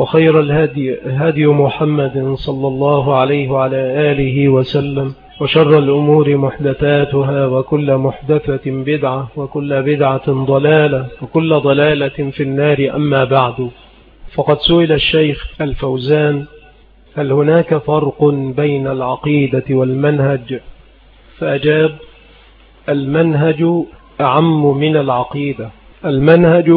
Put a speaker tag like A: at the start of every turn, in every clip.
A: وخير الهدي هدي محمد صلى الله عليه وعلى آله وسلم وشر الأمور محدثاتها وكل محدثة بدعة وكل بدعة ضلالة وكل ضلالة في النار أما بعد. فقد سئل الشيخ الفوزان هل هناك فرق بين العقيدة والمنهج؟ فأجاب المنهج أعم من العقيدة. المنهج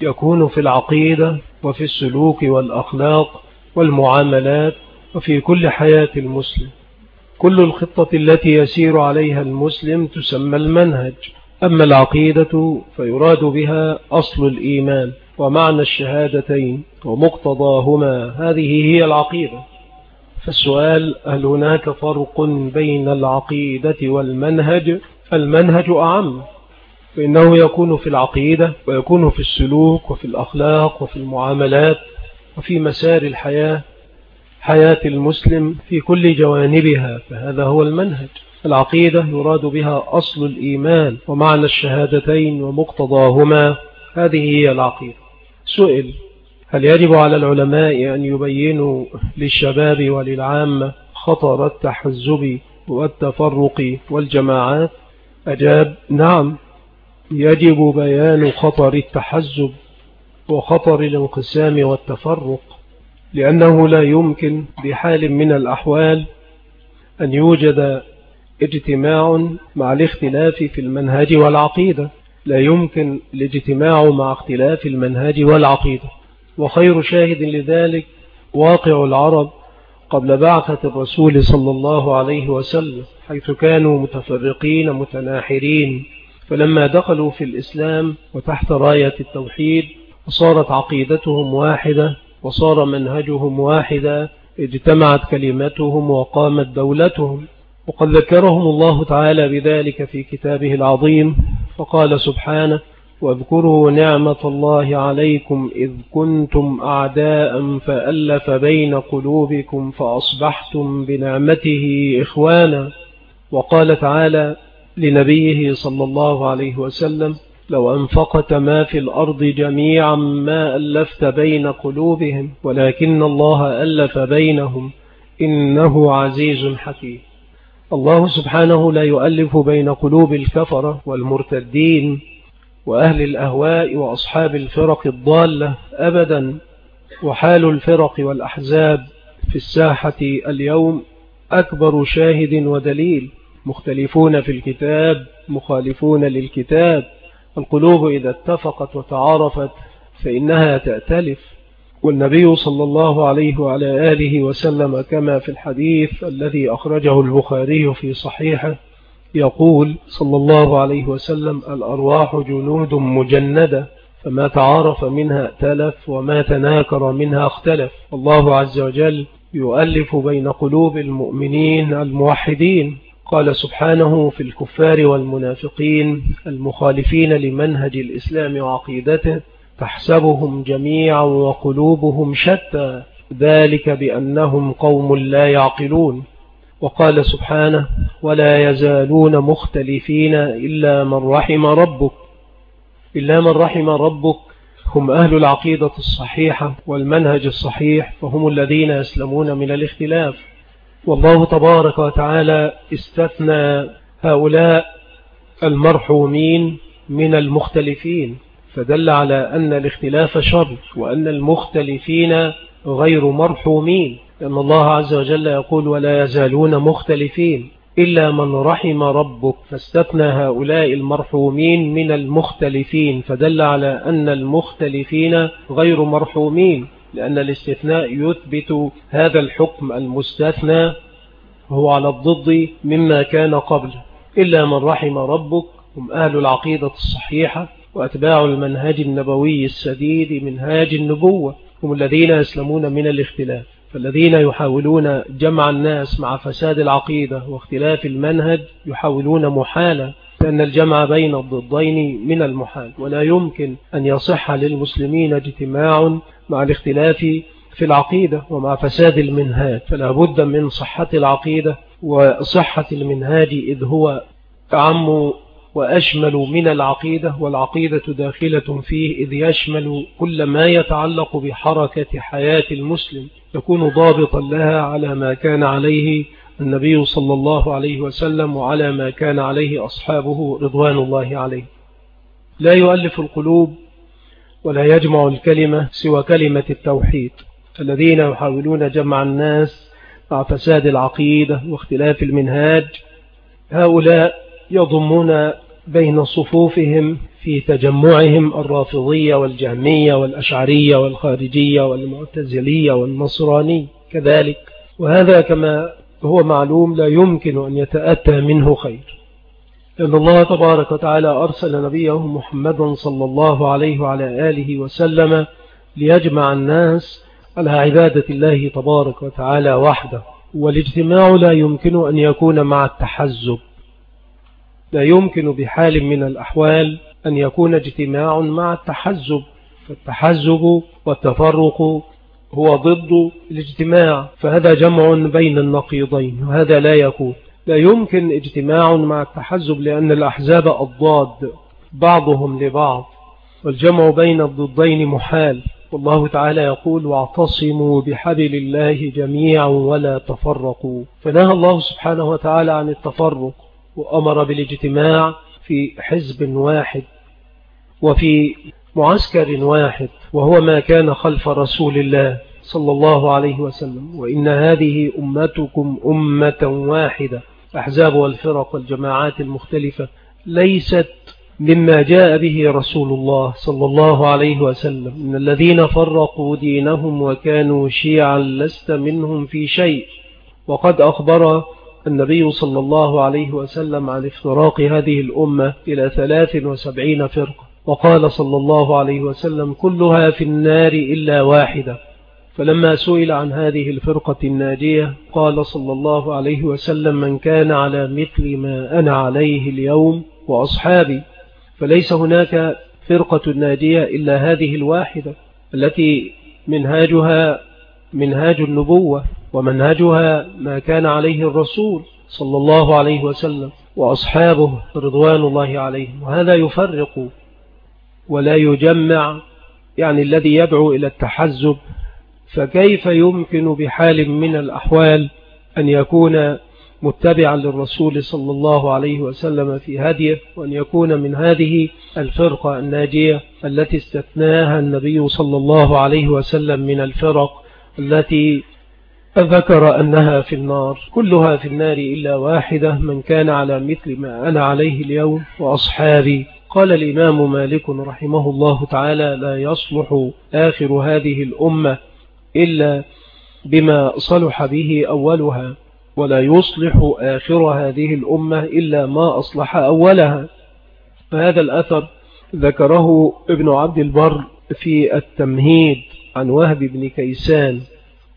A: يكون في العقيدة وفي السلوك والأخلاق والمعاملات وفي كل حياة المسلم. كل الخطة التي يسير عليها المسلم تسمى المنهج. أما العقيدة فيراد بها أصل الإيمان ومعنى الشهادتين ومقتضاهما. هذه هي العقيدة. فالسؤال هل هناك فرق بين العقيدة والمنهج؟ المنهج أعم. فإنه يكون في العقيدة ويكون في السلوك وفي الأخلاق وفي المعاملات وفي مسار الحياة حياة المسلم في كل جوانبها فهذا هو المنهج. العقيدة يراد بها أصل الإيمان ومعنى الشهادتين ومقتضاهما هذه هي العقيدة. سئل هل يجب على العلماء أن يبينوا للشباب وللعامة خطر التحزب والتفرق والجماعات؟ أجاب نعم. يجب بيان خطر التحزب وخطر الانقسام والتفرق لأنه لا يمكن بحال من الأحوال أن يوجد اجتماع مع الاختلاف في المنهج والعقيدة. لا يمكن الاجتماع مع اختلاف المنهج والعقيدة. وخير شاهد لذلك واقع العرب قبل بعثة الرسول صلى الله عليه وسلم حيث كانوا متفرقين متناحرين. فلما دخلوا في الإسلام وتحت راية التوحيد وصارت عقيدتهم واحدة وصار منهجهم واحدة اجتمعت كلمتهم وقامت دولتهم. وقد ذكرهم الله تعالى بذلك في كتابه العظيم فقال سبحانه واذكروا نعمة الله عليكم إذ كنتم أعداء فألف بين قلوبكم فأصبحتم بنعمته إخوانا وقال تعالى لنبيه صلى الله عليه وسلم لو أنفقت ما في الأرض جميعا ما ألفت بين قلوبهم ولكن الله ألف بينهم إنه عزيز حكيم. الله سبحانه لا يؤلف بين قلوب الكفرة والمرتدين وأهل الأهواء وأصحاب الفرق الضالة أبدا وحال الفرق والأحزاب في الساحة اليوم أكبر شاهد ودليل. مختلفون في الكتاب مخالفون للكتاب. القلوب إذا اتفقت وتعارفت فإنها تأتلف. والنبي صلى الله عليه وعلى آله وسلم كما في الحديث الذي أخرجه البخاري في صحيحه يقول صلى الله عليه وسلم الأرواح جنود مجندة فما تعارف منها ائتلف وما تناكر منها اختلف. الله عز وجل يؤلف بين قلوب المؤمنين الموحدين. قال سبحانه في الكفار والمنافقين المخالفين لمنهج الإسلام وعقيدته تحسبهم جميعا وقلوبهم شتى ذلك بأنهم قوم لا يعقلون. وقال سبحانه ولا يزالون مختلفين إلا من رحم ربك إلا من رحم ربك. هم أهل العقيدة الصحيحة والمنهج الصحيح فهم الذين يسلمون من الاختلاف. والله تبارك وتعالى استثنى هؤلاء المرحومين من المختلفين فدل على أن الاختلاف شر وأن المختلفين غير مرحومين لأن الله عز وجل يقول ولا يزالون مختلفين إلا من رحم ربك. فاستثنى هؤلاء المرحومين من المختلفين فدل على أن المختلفين غير مرحومين. لأن الاستثناء يثبت هذا الحكم المستثنى هو على الضد مما كان قبل. إلا من رحم ربك هم أهل العقيدة الصحيحة وأتباع المنهج النبوي السديد منهاج النبوة هم الذين يسلمون من الاختلاف. فالذين يحاولون جمع الناس مع فساد العقيدة واختلاف المنهج يحاولون محالة لأن الجمع بين الضدين من المحال. ولا يمكن أن يصح للمسلمين اجتماع مع الاختلاف في العقيدة ومع فساد المنهاج. فلا بد من صحة العقيدة وصحة المنهاج إذ هو أعم وأشمل من العقيدة والعقيدة داخلة فيه إذ يشمل كل ما يتعلق بحركة حياة المسلم. يكون ضابطا لها على ما كان عليه النبي صلى الله عليه وسلم وعلى ما كان عليه أصحابه رضوان الله عليه. لا يؤلف القلوب ولا يجمع الكلمة سوى كلمة التوحيد. الذين يحاولون جمع الناس مع فساد العقيدة واختلاف المنهاج هؤلاء يضمون بين صفوفهم في تجمعهم الرافضية والجهمية والأشعرية والخارجية والمعتزلية والنصراني كذلك. وهذا كما هو معلوم لا يمكن أن يتأتى منه خير. لأن الله تبارك وتعالى أرسل نبيه محمدا صلى الله عليه وعلى آله وسلم ليجمع الناس على عبادة الله تبارك وتعالى وحده. والاجتماع لا يمكن أن يكون مع التحزب. لا يمكن بحال من الأحوال أن يكون اجتماع مع التحزب. فالتحزب والتفرق هو ضد الاجتماع. فهذا جمع بين النقيضين. وهذا لا يكون. لا يمكن اجتماع مع التحزب لأن الأحزاب أضداد بعضهم لبعض والجمع بين الضدين محال. والله تعالى يقول واعتصموا بحبل الله جميعا ولا تفرقوا. فنهى الله سبحانه وتعالى عن التفرق وأمر بالاجتماع في حزب واحد وفي معسكر واحد وهو ما كان خلف رسول الله صلى الله عليه وسلم. وإن هذه أمتكم أمة واحدة. أحزاب والفرق والجماعات المختلفة ليست مما جاء به رسول الله صلى الله عليه وسلم. من الذين فرقوا دينهم وكانوا شيعا لست منهم في شيء. وقد أخبر النبي صلى الله عليه وسلم عن افتراق هذه الأمة إلى ثلاث وسبعين فرقة. وقال صلى الله عليه وسلم كلها في النار إلا واحدة. فلما سئل عن هذه الفرقة الناجية قال صلى الله عليه وسلم من كان على مثل ما أنا عليه اليوم وأصحابي فليس هناك فرقة ناجية إلا هذه الواحدة التي منهاجها منهاج النبوة ومنهجها ما كان عليه الرسول صلى الله عليه وسلم وأصحابه رضوان الله عليهم. وهذا يفرق ولا يجمع يعني الذي يدعو إلى التحزب فكيف يمكن بحال من الأحوال أن يكون متبعا للرسول صلى الله عليه وسلم في هديه وأن يكون من هذه الفرقة الناجية التي استثناها النبي صلى الله عليه وسلم من الفرق التي ذكر أنها في النار. كلها في النار إلا واحدة من كان على مثل ما أنا عليه اليوم وأصحابي. قال الإمام مالك رحمه الله تعالى لا يصلح آخر هذه الأمة إلا بما صلح به أولها ولا يصلح آخر هذه الأمة إلا ما أصلح أولها. فهذا الأثر ذكره ابن عبد البر في التمهيد عن وهب بن كيسان.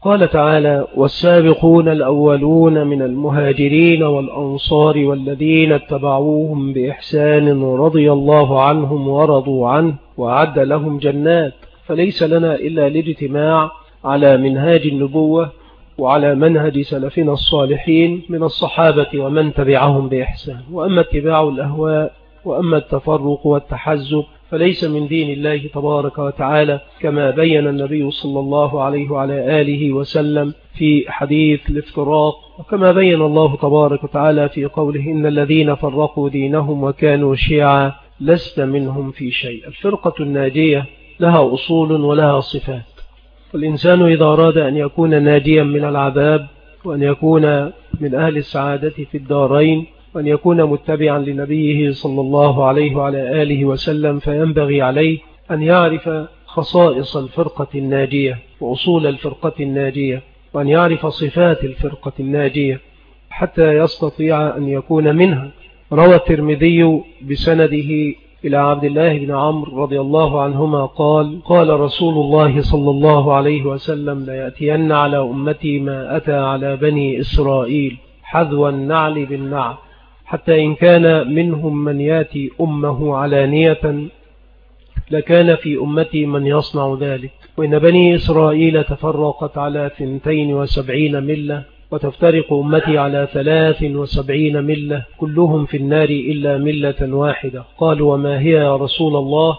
A: قال تعالى والسابقون الأولون من المهاجرين والأنصار والذين اتبعوهم بإحسان رضي الله عنهم ورضوا عنه وعد لهم جنات. فليس لنا إلا الاجتماع على منهاج النبوة وعلى منهج سلفنا الصالحين من الصحابة ومن تبعهم بإحسان. وأما اتباع الأهواء وأما التفرق والتحزب فليس من دين الله تبارك وتعالى كما بين النبي صلى الله عليه وعلى آله وسلم في حديث الافتراق. وكما بين الله تبارك وتعالى في قوله إن الذين فرقوا دينهم وكانوا شيعا لست منهم في شيء. الفرقة الناجية لها أصول ولها صفات. والإنسان إذا أراد أن يكون ناجيا من العذاب وأن يكون من أهل السعادة في الدارين وأن يكون متبعا لنبيه صلى الله عليه وعلى آله وسلم فينبغي عليه أن يعرف خصائص الفرقة الناجية وأصول الفرقة الناجية وأن يعرف صفات الفرقة الناجية حتى يستطيع أن يكون منها. روى الترمذي بسنده إلى عبد الله بن عمرو رضي الله عنهما قال قال رسول الله صلى الله عليه وسلم ليأتين على أمتي ما أتى على بني إسرائيل حذو النعل بالنعل حتى إن كان منهم من يأتي أمه علانية لكان في أمتي من يصنع ذلك. وإن بني إسرائيل تفرقت على ثنتين وسبعين ملة وتفترق أمتي على ثلاث وسبعين ملة كلهم في النار إلا ملة واحدة. قالوا وما هي يا رسول الله؟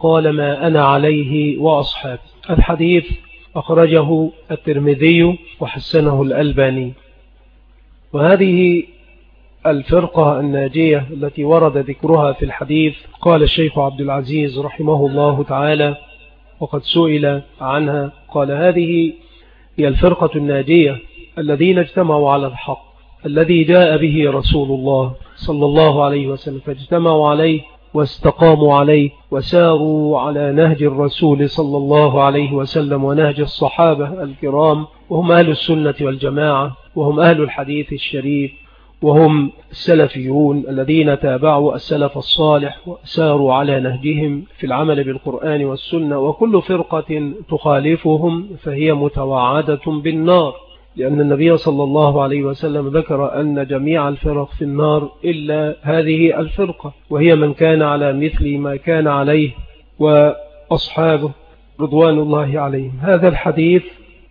A: قال ما أنا عليه وأصحاب. الحديث أخرجه الترمذي وحسنه الألباني. وهذه الفرقة الناجية التي ورد ذكرها في الحديث قال الشيخ عبد العزيز رحمه الله تعالى وقد سئل عنها. قال هذه هي الفرقة الناجية الذين اجتمعوا على الحق الذي جاء به رسول الله صلى الله عليه وسلم فاجتمعوا عليه واستقاموا عليه وساروا على نهج الرسول صلى الله عليه وسلم ونهج الصحابة الكرام وهم أهل السنة والجماعة وهم أهل الحديث الشريف وهم السلفيون الذين تابعوا السلف الصالح وساروا على نهجهم في العمل بالقرآن والسنة وكل فرقة تخالفهم فهي متوعدة بالنار. لأن النبي صلى الله عليه وسلم ذكر أن جميع الفرق في النار إلا هذه الفرقة وهي من كان على مثل ما كان عليه وأصحابه رضوان الله عليهم. هذا الحديث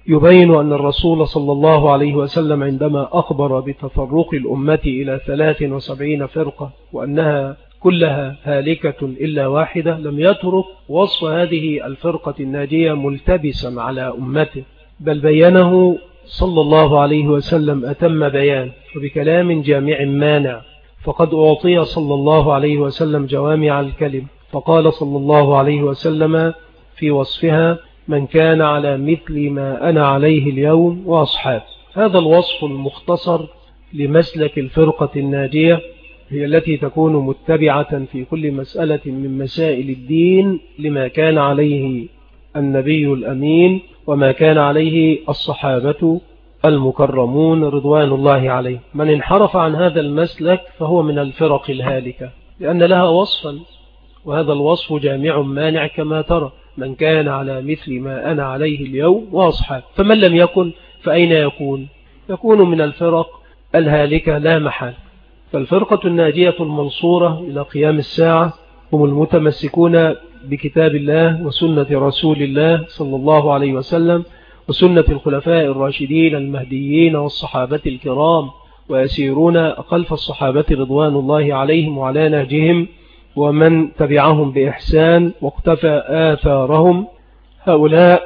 A: يبين أن الرسول صلى الله عليه وسلم عندما أخبر بتفرق الأمة إلى 73 فرقة وأنها كلها هالكة إلا واحدة لم يترك وصف هذه الفرقة الناجية ملتبسا على أمته بل بينه صلى الله عليه وسلم أتم بيان وبكلام جامع مانع فقد أعطي صلى الله عليه وسلم جوامع الكلم فقال صلى الله عليه وسلم في وصفها من كان على مثل ما أنا عليه اليوم وأصحاب هذا الوصف المختصر لمسلك الفرقة الناجية هي التي تكون متبعة في كل مسألة من مسائل الدين لما كان عليه النبي الأمين وما كان عليه الصحابة المكرمون رضوان الله عليه. من انحرف عن هذا المسلك فهو من الفرق الهالكة لأن لها وصفا وهذا الوصف جامع مانع كما ترى. من كان على مثل ما أنا عليه اليوم وأصحاب. فمن لم يكن فأين يكون؟ يكون من الفرق الهالكة لا محال. فالفرقة الناجية المنصورة إلى قيام الساعة هم المتمسكون بكتاب الله وسنة رسول الله صلى الله عليه وسلم وسنة الخلفاء الراشدين المهديين والصحابة الكرام ويسيرون خلف الصحابة رضوان الله عليهم وعلى نهجهم ومن تبعهم بإحسان واقتفى آثارهم. هؤلاء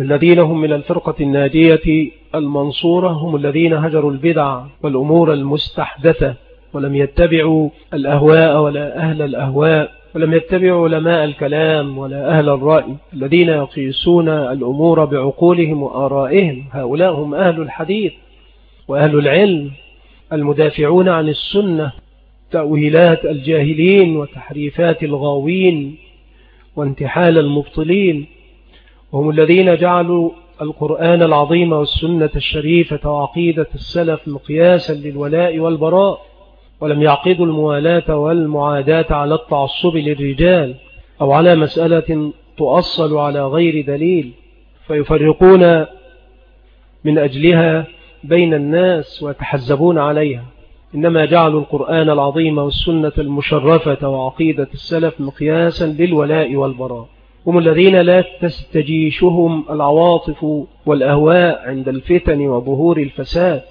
A: الذين هم من الفرقة الناجية المنصورة هم الذين هجروا البدع والأمور المستحدثة ولم يتبعوا الأهواء ولا أهل الأهواء. ولم يتبعوا علماء الكلام ولا أهل الرأي الذين يقيسون الأمور بعقولهم وآرائهم. هؤلاء هم أهل الحديث وأهل العلم المدافعون عن السنة تأويلات الجاهلين وتحريفات الغاوين وانتحال المبطلين. وهم الذين جعلوا القرآن العظيم والسنة الشريفة وعقيدة السلف مقياسا للولاء والبراء. ولم يعقدوا الموالاة والمعاداة على التعصب للرجال أو على مسألة تؤصل على غير دليل فيفرقون من أجلها بين الناس ويتحزبون عليها. إنما جعلوا القرآن العظيم والسنة المشرفة وعقيدة السلف مقياسا للولاء والبراء. هم الذين لا تستجيشهم العواطف والأهواء عند الفتن وظهور الفساد.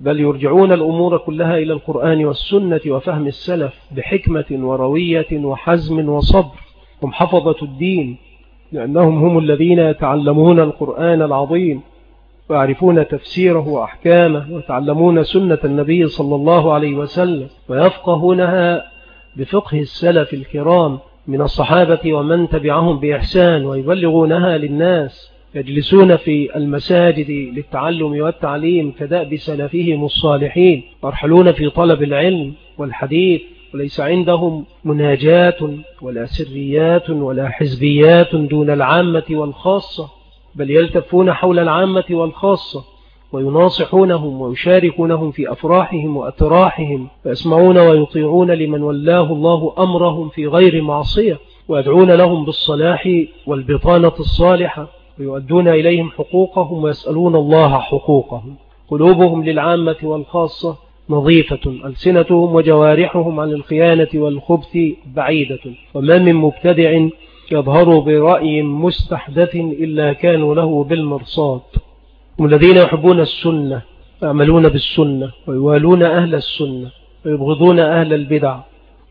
A: بل يرجعون الأمور كلها إلى القرآن والسنة وفهم السلف بحكمة وروية وحزم وصبر. هم حفظة الدين لأنهم هم الذين يتعلمون القرآن العظيم ويعرفون تفسيره وأحكامه ويتعلمون سنة النبي صلى الله عليه وسلم ويفقهونها بفقه السلف الكرام من الصحابة ومن تبعهم بإحسان ويبلغونها للناس. يجلسون في المساجد للتعلم والتعليم كدأب سلفهم الصالحين يرحلون في طلب العلم والحديث وليس عندهم مناجات ولا سريات ولا حزبيات دون العامة والخاصة بل يلتفون حول العامة والخاصة ويناصحونهم ويشاركونهم في أفراحهم وأتراحهم ويسمعون ويطيعون لمن ولاه الله أمرهم في غير معصية ويدعون لهم بالصلاح والبطانة الصالحة. ويؤدون إليهم حقوقهم ويسألون الله حقوقهم. قلوبهم للعامة والخاصة نظيفة ألسنتهم وجوارحهم عن الخيانة والخبث بعيدة. وما من مبتدع يظهر برأي مستحدث إلا كانوا له بالمرصاد. الذين يحبون السنة يعملون بالسنة ويوالون أهل السنة ويبغضون أهل البدع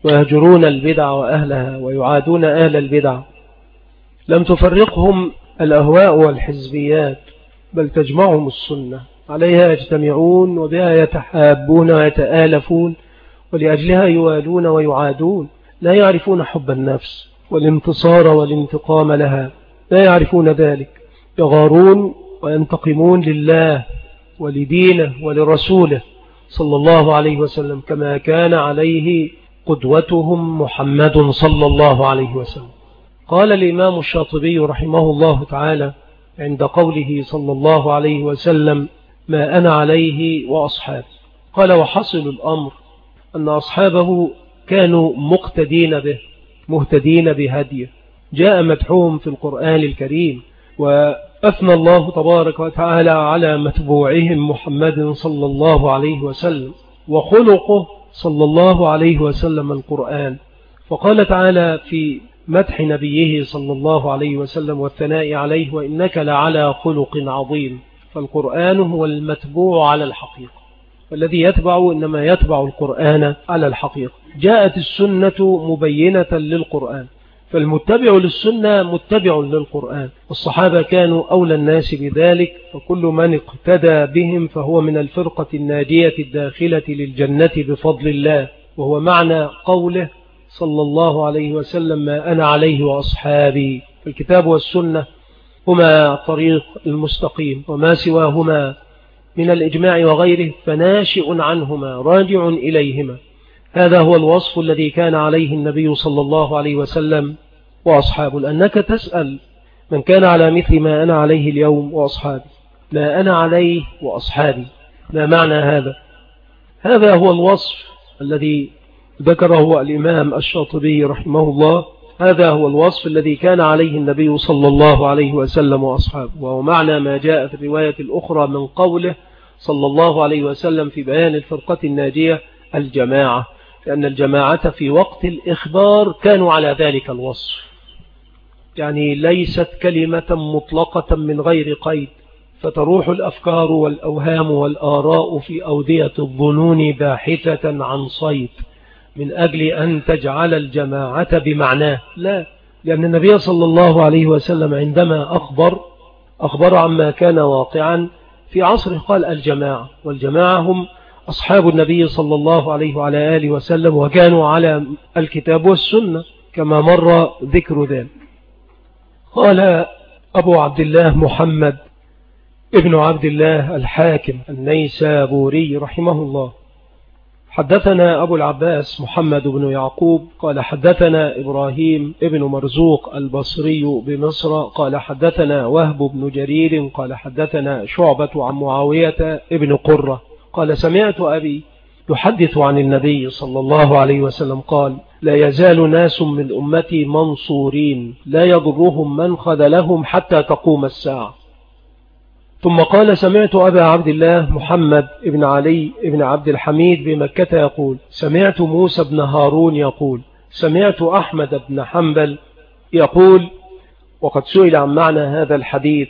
A: ويهجرون البدع وأهلها ويعادون أهل البدع. لم تفرقهم الأهواء والحزبيات بل تجمعهم السنة. عليها يجتمعون وبها يتحابون ويتآلفون ولأجلها يوالون ويعادون. لا يعرفون حب النفس والانتصار والانتقام لها. لا يعرفون ذلك. يغارون وينتقمون لله ولدينه ولرسوله صلى الله عليه وسلم كما كان عليه قدوتهم محمد صلى الله عليه وسلم. قال الإمام الشاطبي رحمه الله تعالى عند قوله صلى الله عليه وسلم ما أنا عليه وأصحابي قال وحصل الأمر أن أصحابه كانوا مقتدين به مهتدين بهديه. جاء مدحوم في القرآن الكريم وأثنى الله تبارك وتعالى على متبوعهم محمد صلى الله عليه وسلم وخلقه صلى الله عليه وسلم القرآن. فقال تعالى في مدح نبيه صلى الله عليه وسلم والثناء عليه وإنك لعلى خلق عظيم. فالقرآن هو المتبوع على الحقيقة. والذي يتبع إنما يتبع القرآن على الحقيقة. جاءت السنة مبينة للقرآن. فالمتبع للسنة متبع للقرآن. الصحابة كانوا أولى الناس بذلك فكل من اقتدى بهم فهو من الفرقة الناجية الداخلة للجنة بفضل الله. وهو معنى قوله صلى الله عليه وسلم ما أنا عليه وأصحابي. الكتاب والسنة هما الطريق المستقيم وما سواهما من الإجماع وغيره فناشئ عنهما راجع إليهما. هذا هو الوصف الذي كان عليه النبي صلى الله عليه وسلم وأصحابه. لأنك تسأل من كان على مثل ما أنا عليه اليوم وأصحابي. ما أنا عليه وأصحابي. ما معنى هذا؟ هذا هو الوصف الذي ذكره الإمام الشاطبي رحمه الله هذا هو الوصف الذي كان عليه النبي صلى الله عليه وسلم وأصحابه وهو معنى ما جاء في الرواية الأخرى من قوله صلى الله عليه وسلم في بيان الفرقة الناجية الجماعة لأن الجماعة في وقت الإخبار كانوا على ذلك الوصف. يعني ليست كلمة مطلقة من غير قيد فتروح الأفكار والأوهام والآراء في أودية الظنون باحثة عن صيد. من أجل أن تجعل الجماعة بمعناه. لا لأن النبي صلى الله عليه وسلم عندما أخبر أخبر عما كان واقعا في عصره قال الجماعة والجماعة هم أصحاب النبي صلى الله عليه وعلى آله وسلم وكانوا على الكتاب والسنة كما مر ذكر ذلك. قال أبو عبد الله محمد ابن عبد الله الحاكم النيسابوري رحمه الله. حدثنا أبو العباس محمد بن يعقوب قال حدثنا إبراهيم ابن مرزوق البصري بمصر قال حدثنا وهب بن جرير قال حدثنا شعبة عن معاوية ابن قرة قال سمعت أبي يحدث عن النبي صلى الله عليه وسلم قال لا يزال ناس من أمتي منصورين لا يضرهم من خذلهم حتى تقوم الساعة ثم قال سمعت أبا عبد الله محمد بن علي بن عبد الحميد بمكة يقول سمعت موسى بن هارون يقول سمعت أحمد بن حنبل يقول وقد سئل عن معنى هذا الحديث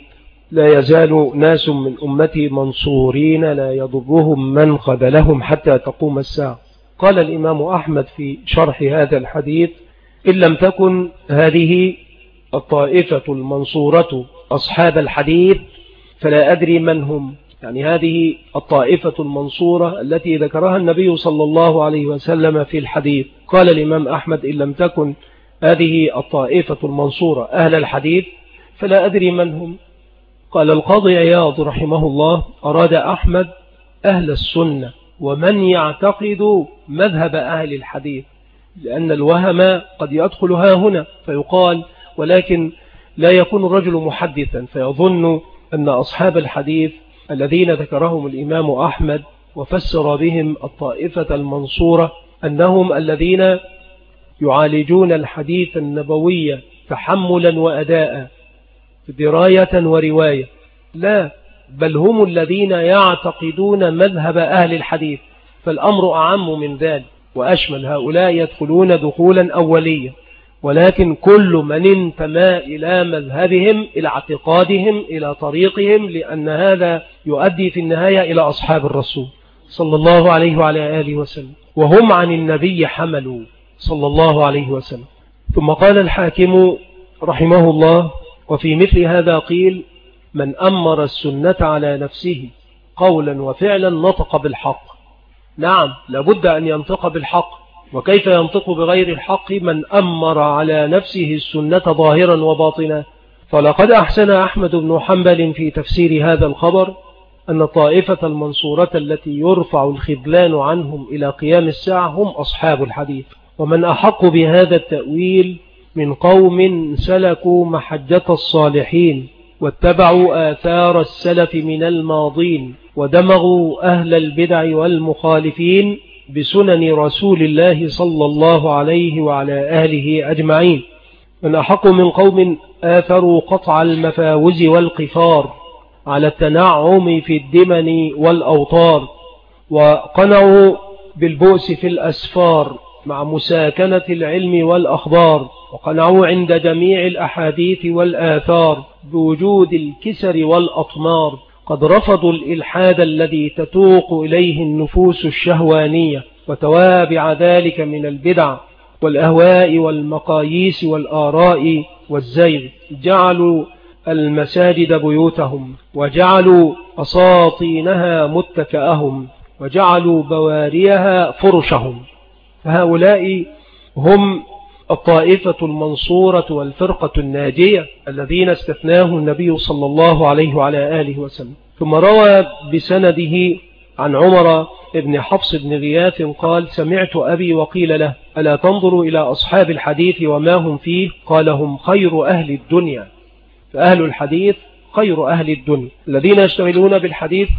A: لا يزال ناس من أمتي منصورين لا يضرهم من خذلهم حتى تقوم الساعة. قال الإمام أحمد في شرح هذا الحديث إن لم تكن هذه الطائفة المنصورة أصحاب الحديث فلا أدري من هم. يعني هذه الطائفة المنصورة التي ذكرها النبي صلى الله عليه وسلم في الحديث. قال الإمام أحمد إن لم تكن هذه الطائفة المنصورة أهل الحديث فلا أدري من هم. قال القاضي عياض رحمه الله أراد أحمد أهل السنة ومن يعتقد مذهب أهل الحديث لأن الوهم قد يدخل ها هنا فيقال ولكن لا يكون الرجل محدثا فيظن أن أصحاب الحديث الذين ذكرهم الإمام أحمد وفسر بهم الطائفة المنصورة أنهم الذين يعالجون الحديث النبوي تحملا وأداء دراية ورواية. لا بل هم الذين يعتقدون مذهب أهل الحديث فالأمر أعم من ذلك وأشمل هؤلاء يدخلون دخولا أوليا. ولكن كل من انتمى إلى مذهبهم إلى اعتقادهم إلى طريقهم لأن هذا يؤدي في النهاية إلى أصحاب الرسول صلى الله عليه وعلى آله وسلم. وهم عن النبي حملوا صلى الله عليه وسلم. ثم قال الحاكم رحمه الله وفي مثل هذا قيل من أمر السنة على نفسه قولا وفعلا نطق بالحق نعم لابد أن ينطق بالحق. وكيف ينطق بغير الحق من أمر على نفسه السنة ظاهرا وباطنا؟ فلقد أحسن أحمد بن حنبل في تفسير هذا الخبر أن الطائفة المنصورة التي يرفع الخذلان عنهم إلى قيام الساعة هم أصحاب الحديث. ومن أحق بهذا التأويل من قوم سلكوا محجة الصالحين واتبعوا آثار السلف من الماضين ودمغوا أهل البدع والمخالفين بسنن رسول الله صلى الله عليه وعلى آله أجمعين. من أحق من قوم آثروا قطع المفاوز والقفار على التنعم في الدمن والأوطار وقنعوا بالبؤس في الأسفار مع مساكنة العلم والأخبار وقنعوا عند جميع الأحاديث والآثار بوجود الكسر والأطمار. قد رفضوا الإلحاد الذي تتوق إليه النفوس الشهوانية وتوابع ذلك من البدع والأهواء والمقاييس والآراء والزيغ. جعلوا المساجد بيوتهم وجعلوا أساطينها متكأهم وجعلوا بواريها فرشهم. فهؤلاء هم الطائفة المنصورة والفرقة الناجية الذين استثناه النبي صلى الله عليه وعلى آله وسلم. ثم روى بسنده عن عمر ابن حفص بن غياث قال سمعت أبي وقيل له ألا تنظر إلى أصحاب الحديث وما هم فيه؟ قال هم خير أهل الدنيا. فأهل الحديث خير أهل الدنيا. الذين يشتغلون بالحديث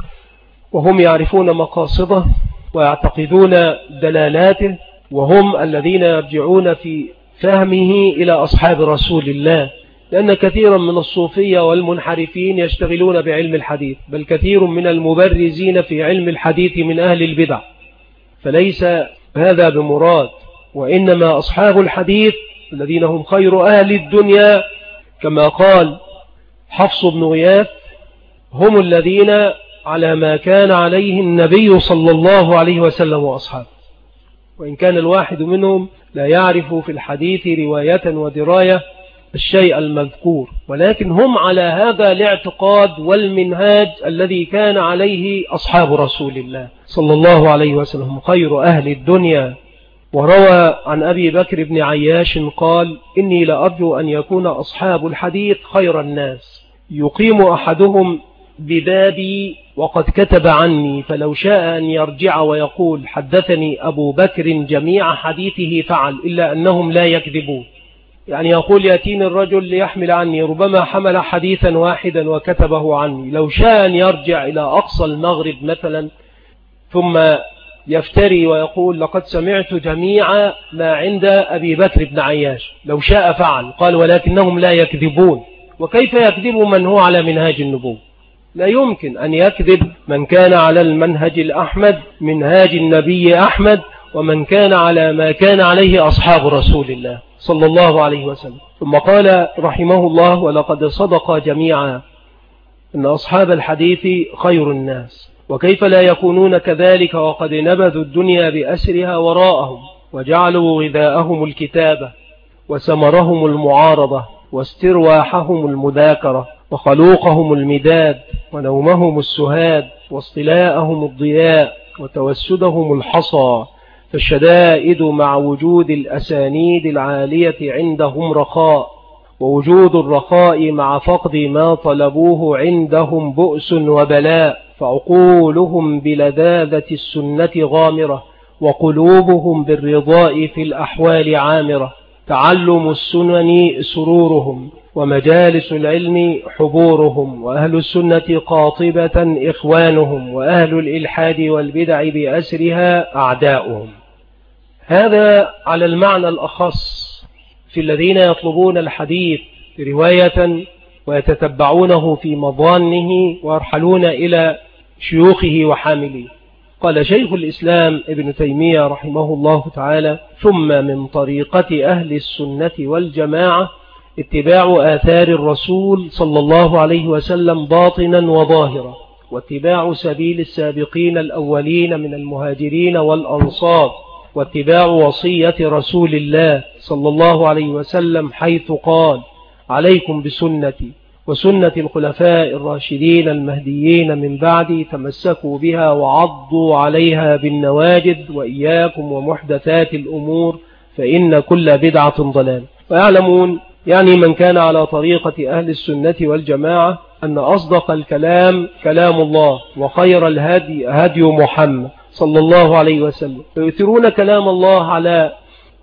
A: وهم يعرفون مقاصده ويعتقدون دلالاته وهم الذين يرجعون في فهمه إلى أصحاب رسول الله لأن كثيرا من الصوفية والمنحرفين يشتغلون بعلم الحديث بل كثير من المبرزين في علم الحديث من أهل البدع. فليس هذا بمراد وإنما أصحاب الحديث الذين هم خير أهل الدنيا كما قال حفص بن غياث هم الذين على ما كان عليه النبي صلى الله عليه وسلم وأصحابه. وإن كان الواحد منهم لا يعرف في الحديث رواية ودراية الشيء المذكور ولكن هم على هذا الاعتقاد والمنهاج الذي كان عليه أصحاب رسول الله صلى الله عليه وسلم خير أهل الدنيا. وروى عن أبي بكر بن عياش قال إني لأرجو أن يكون أصحاب الحديث خير الناس. يقيم أحدهم ببابي وقد كتب عني فلو شاء أن يرجع ويقول حدثني أبو بكر جميع حديثه فعل إلا أنهم لا يكذبون. يعني يقول يأتيني الرجل ليحمل عني ربما حمل حديثا واحدا وكتبه عني. لو شاء أن يرجع إلى أقصى المغرب مثلا ثم يفتري ويقول لقد سمعت جميع ما عند أبي بكر بن عياش. لو شاء فعل. قال ولكنهم لا يكذبون. وكيف يكذب من هو على منهاج النبوة؟ لا يمكن أن يكذب من كان على المنهج الأحمد منهاج النبي أحمد ومن كان على ما كان عليه أصحاب رسول الله صلى الله عليه وسلم. ثم قال رحمه الله ولقد صدق جميعا أن أصحاب الحديث خير الناس وكيف لا يكونون كذلك وقد نبذوا الدنيا بأسرها وراءهم وجعلوا غذاءهم الكتابة وسمرهم المعارضة واسترواحهم المذاكرة وخلوقهم المداد ونومهم السهاد واصطلاءهم الضياء وتوسدهم الحصى فالشدائد مع وجود الأسانيد العالية عندهم رخاء ووجود الرخاء مع فقد ما طلبوه عندهم بؤس وبلاء فعقولهم بلذاذة السنة غامرة وقلوبهم بالرضاء في الأحوال عامرة. تعلم السنن سرورهم ومجالس العلم حبورهم وأهل السنة قاطبة إخوانهم وأهل الإلحاد والبدع بأسرها أعداؤهم. هذا على المعنى الأخص في الذين يطلبون الحديث رواية ويتتبعونه في مضانه ويرحلون إلى شيوخه وحامليه قال شيخ الإسلام ابن تيمية رحمه الله تعالى ثم من طريقة أهل السنة والجماعة اتباع آثار الرسول صلى الله عليه وسلم باطنا وظاهرا واتباع سبيل السابقين الأولين من المهاجرين والأنصار واتباع وصية رسول الله صلى الله عليه وسلم حيث قال عليكم بسنتي وسنة الخلفاء الراشدين المهديين من بعدي تمسكوا بها وعضوا عليها بالنواجد وإياكم ومحدثات الأمور فإن كل بدعة ضلال. ويعلمون يعني من كان على طريقة أهل السنة والجماعة أن أصدق الكلام كلام الله وخير الهدي هدي محمد صلى الله عليه وسلم. فيثرون كلام الله على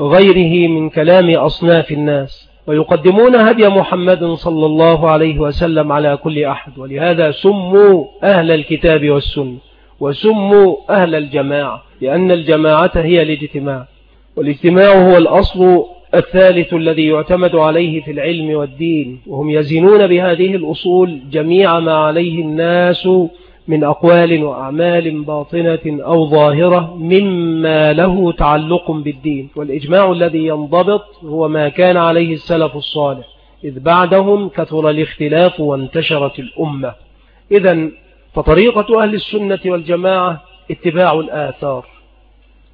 A: غيره من كلام أصناف الناس. ويقدمون هدي محمد صلى الله عليه وسلم على كل أحد. ولهذا سموا أهل الكتاب والسنة وسموا أهل الجماعة لأن الجماعة هي الاجتماع. والاجتماع هو الأصل الثالث الذي يعتمد عليه في العلم والدين. وهم يزنون بهذه الأصول جميع ما عليه الناس من أقوال وأعمال باطنة أو ظاهرة مما له تعلق بالدين. والإجماع الذي ينضبط هو ما كان عليه السلف الصالح إذ بعدهم كثر الاختلاف وانتشرت الأمة. إذا فطريقة أهل السنة والجماعة اتباع الآثار.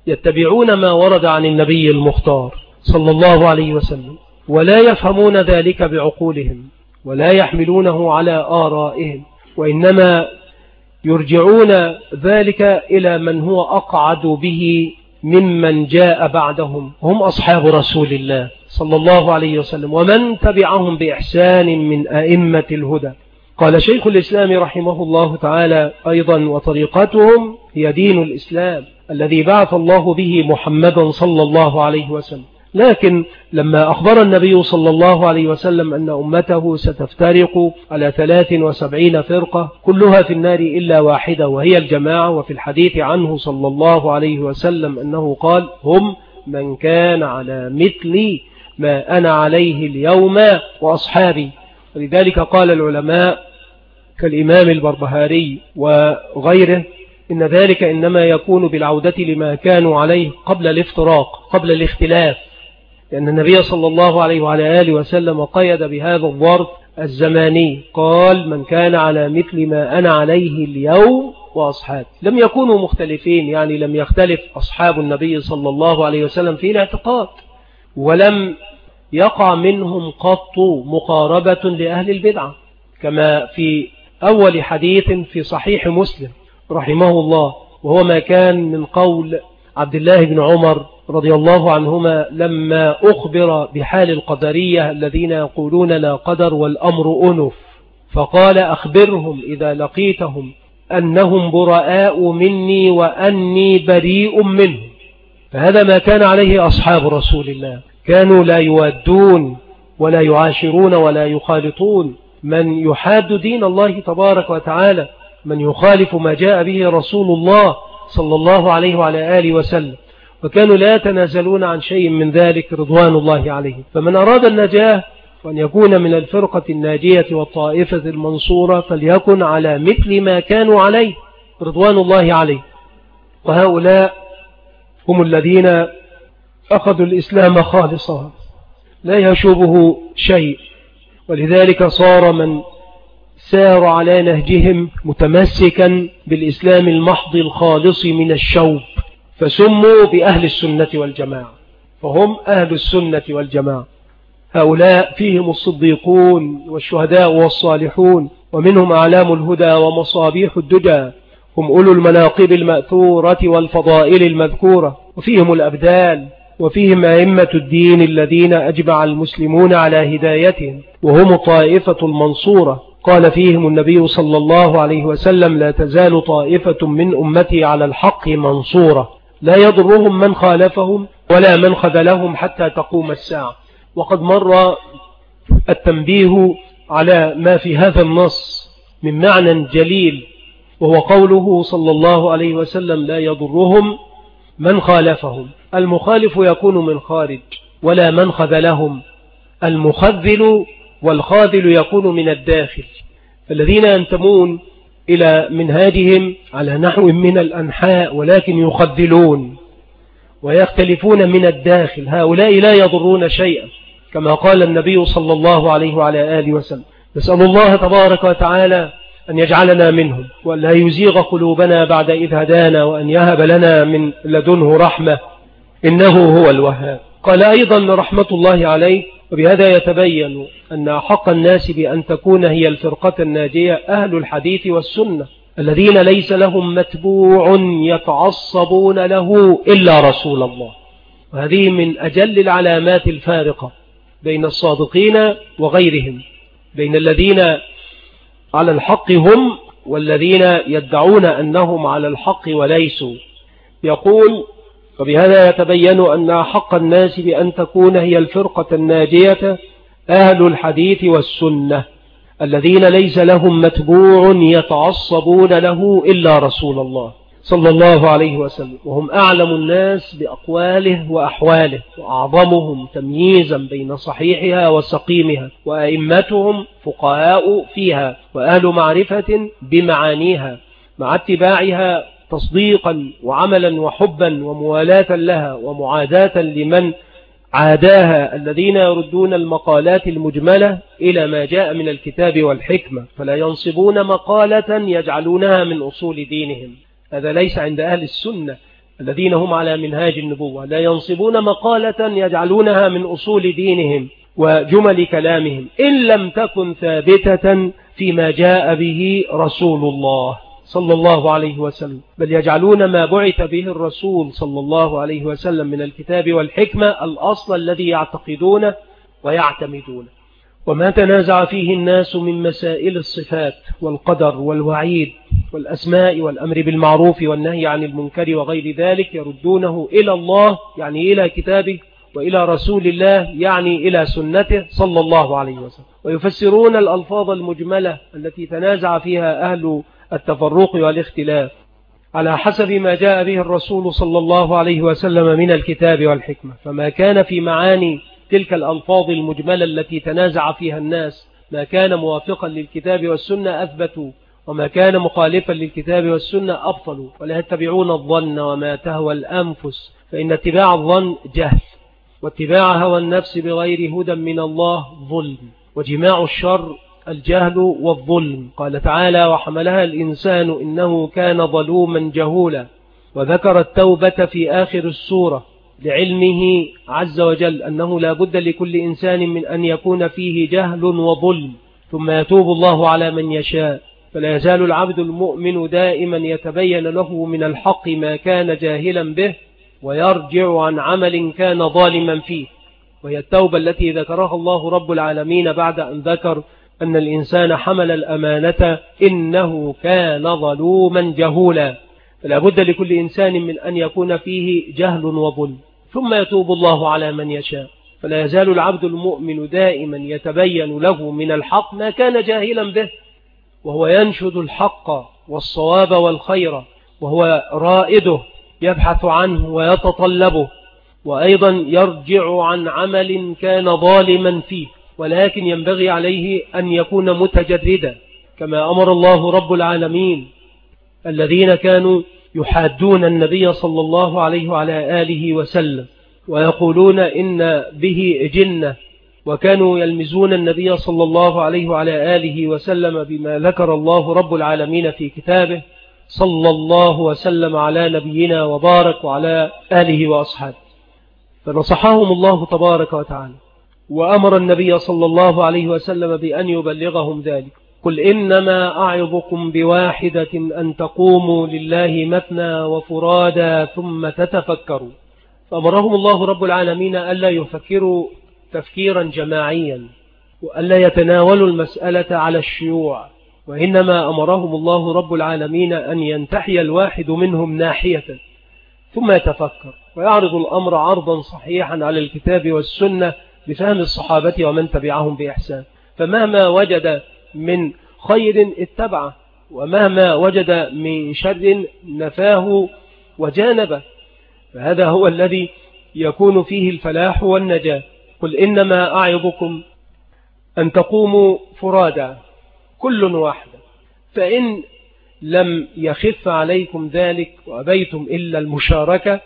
A: يتبعون ما ورد عن النبي المختار صلى الله عليه وسلم ولا يفهمون ذلك بعقولهم ولا يحملونه على آرائهم وإنما يرجعون ذلك إلى من هو أقعد به ممن جاء بعدهم. هم أصحاب رسول الله صلى الله عليه وسلم. ومن تبعهم بإحسان من أئمة الهدى. قال شيخ الإسلام رحمه الله تعالى أيضا وطريقتهم هي دين الإسلام الذي بعث الله به محمدا صلى الله عليه وسلم. لكن لما أخبر النبي صلى الله عليه وسلم أن أمته ستفترق على 73 فرقة كلها في النار إلا واحدة وهي الجماعة وفي الحديث عنه صلى الله عليه وسلم أنه قال هم من كان على مثل ما أنا عليه اليوم وأصحابي. ولذلك قال العلماء كالإمام البربهاري وغيره إن ذلك إنما يكون بالعودة لما كانوا عليه قبل الافتراق قبل الاختلاف لأن النبي صلى الله عليه وعلى آله وسلم قيد بهذا الظرف الزماني. قال من كان على مثل ما أنا عليه اليوم وأصحاب لم يكونوا مختلفين يعني لم يختلف أصحاب النبي صلى الله عليه وسلم في الاعتقاد ولم يقع منهم قط مقاربة لأهل البدعة كما في أول حديث في صحيح مسلم رحمه الله وهو ما كان من قول عبد الله بن عمر رضي الله عنهما لما أخبر بحال القدرية الذين يقولون لا قدر والأمر أنف فقال أخبرهم إذا لقيتهم أنهم براء مني وأني بريء منه فهذا ما كان عليه أصحاب رسول الله. كانوا لا يوادون ولا يعاشرون ولا يخالطون. من يحاد دين الله تبارك وتعالى من يخالف ما جاء به رسول الله صلى الله عليه وعلى آله وسلم. وكانوا لا يتنازلون عن شيء من ذلك رضوان الله عليه فمن أراد النجاة وأن يكون من الفرقة الناجية والطائفة المنصورة فليكن على مثل ما كانوا عليه رضوان الله عليه وهؤلاء هم الذين أخذوا الإسلام خالصا لا يشوبه شيء. ولذلك صار من سار على نهجهم متمسكا بالإسلام المحض الخالص من الشوب. فسموا بأهل السنة والجماعة فهم أهل السنة والجماعة. هؤلاء فيهم الصديقون والشهداء والصالحون ومنهم أعلام الهدى ومصابيح الدجى. هم أولو المناقب المأثورة والفضائل المذكورة وفيهم الأبدال وفيهم أئمة الدين الذين أجمع المسلمون على هدايتهم. وهم الطائفة المنصورة. قال فيهم النبي صلى الله عليه وسلم لا تزال طائفة من أمتي على الحق منصورة. لا يضرهم من خالفهم ولا من خذلهم حتى تقوم الساعة. وقد مر التنبيه على ما في هذا النص من معنى جليل وهو قوله صلى الله عليه وسلم لا يضرهم من خالفهم. المخالف يكون من خارج ولا من خذلهم. المخذل والخاذل يكون من الداخل. فالذين ينتمون إلى منهاجهم على نحو من الأنحاء ولكن يخذلون ويختلفون من الداخل. هؤلاء لا يضرون شيئا كما قال النبي صلى الله عليه وعلى آله وسلم. نسأل الله تبارك وتعالى أن يجعلنا منهم وأن لا يزيغ قلوبنا بعد إذ هدانا وأن يهب لنا من لدنه رحمة إنه هو الوهاب. قال أيضا رحمة الله عليه وبهذا يتبين أن حق الناس بأن تكون هي الفرقة الناجية أهل الحديث والسنة الذين ليس لهم متبوع يتعصبون له إلا رسول الله. وهذه من أجل العلامات الفارقة بين الصادقين وغيرهم بين الذين على الحق هم والذين يدعون أنهم على الحق وليسوا. يقول وبهذا يتبين أن حق الناس بأن تكون هي الفرقة الناجية أهل الحديث والسنة الذين ليس لهم متبوع يتعصبون له إلا رسول الله صلى الله عليه وسلم وهم أعلم الناس بأقواله وأحواله وأعظمهم تمييزا بين صحيحها وسقيمها وأئمتهم فقهاء فيها وأهل معرفة بمعانيها مع اتباعها تصديقا وعملا وحبا وموالاة لها ومعاداة لمن عاداها الذين يردون المقالات المجملة إلى ما جاء من الكتاب والحكمة فلا ينصبون مقالة يجعلونها من أصول دينهم. هذا ليس عند أهل السنة الذين هم على منهاج النبوة. لا ينصبون مقالة يجعلونها من أصول دينهم وجمل كلامهم إن لم تكن ثابتة فيما جاء به رسول الله. صلى الله عليه وسلم. بل يجعلون ما بعث به الرسول صلى الله عليه وسلم من الكتاب والحكمة الأصل الذي يعتقدونه ويعتمدونه. وما تنازع فيه الناس من مسائل الصفات والقدر والوعيد والأسماء والأمر بالمعروف والنهي عن المنكر وغير ذلك يردونه إلى الله يعني إلى كتابه وإلى رسول الله يعني إلى سنته صلى الله عليه وسلم. ويفسرون الألفاظ المجملة التي تنازع فيها أهل التفرق والاختلاف على حسب ما جاء به الرسول صلى الله عليه وسلم من الكتاب والحكمة. فما كان في معاني تلك الألفاظ المجملة التي تنازع فيها الناس ما كان موافقا للكتاب والسنة أثبتوا وما كان مخالفا للكتاب والسنة أبطلوا ولا يتبعون الظن وما تهوى الأنفس فإن اتباع الظن جهل واتباع هوى النفس بغير هدى من الله ظلم. وجماع الشر الجهل والظلم. قال تعالى وحملها الإنسان إنه كان ظلوما جهولا وذكر التوبة في آخر السورة لعلمه عز وجل أنه لا بد لكل إنسان من أن يكون فيه جهل وظلم. ثم يتوب الله على من يشاء. فلا يزال العبد المؤمن دائما يتبين له من الحق ما كان جاهلا به ويرجع عن عمل كان ظالما فيه. وهي التوبة التي ذكرها الله رب العالمين بعد أن ذكر أن الإنسان حمل الأمانة إنه كان ظلوما جهولا. فلا بد لكل إنسان من أن يكون فيه جهل وظلم. ثم يتوب الله على من يشاء. فلا يزال العبد المؤمن دائما يتبين له من الحق ما كان جاهلا به وهو ينشد الحق والصواب والخير وهو رائده يبحث عنه ويتطلبه وأيضا يرجع عن عمل كان ظالما فيه. ولكن ينبغي عليه أن يكون متجردا كما أمر الله رب العالمين الذين كانوا يحادون النبي صلى الله عليه وعلى آله وسلم ويقولون إن به جنة وكانوا يلمزون النبي صلى الله عليه وعلى آله وسلم بما ذكر الله رب العالمين في كتابه صلى الله وسلم على نبينا وبارك وعلى آله وأصحابه. فنصحهم الله تبارك وتعالى. وأمر النبي صلى الله عليه وسلم بأن يبلغهم ذلك. قل إنما أعظكم بواحدة أن تقوموا لله مثنى وفرادا ثم تتفكروا. فأمرهم الله رب العالمين ألا يفكروا تفكيرا جماعيا وألا يتناولوا المسألة على الشيوع. وإنما أمرهم الله رب العالمين أن ينتحي الواحد منهم ناحية ثم يتفكر. ويعرض الأمر عرضا صحيحا على الكتاب والسنة بفهم الصحابة ومن تبعهم بإحسان. فمهما وجد من خير اتبعه ومهما وجد من شر نفاه وجانبه. فهذا هو الذي يكون فيه الفلاح والنجاة. قل إنما أعظكم أن تقوموا فرادا كل واحدة فإن لم يخف عليكم ذلك وأبيتم إلا المشاركة